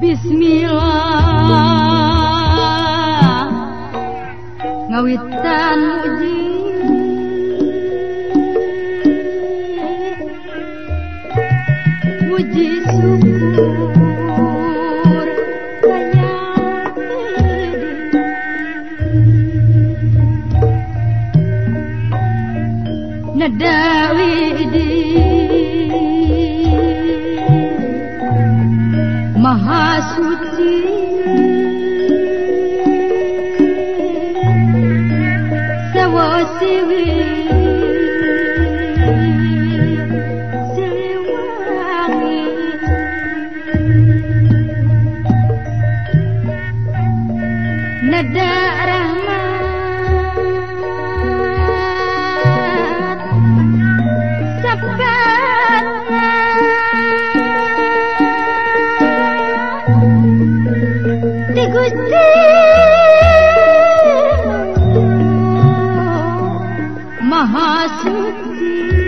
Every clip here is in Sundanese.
Bismillah. kawitan uji uji syukur kaya nadawi di maha suci. महासुद्धि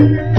Thank you.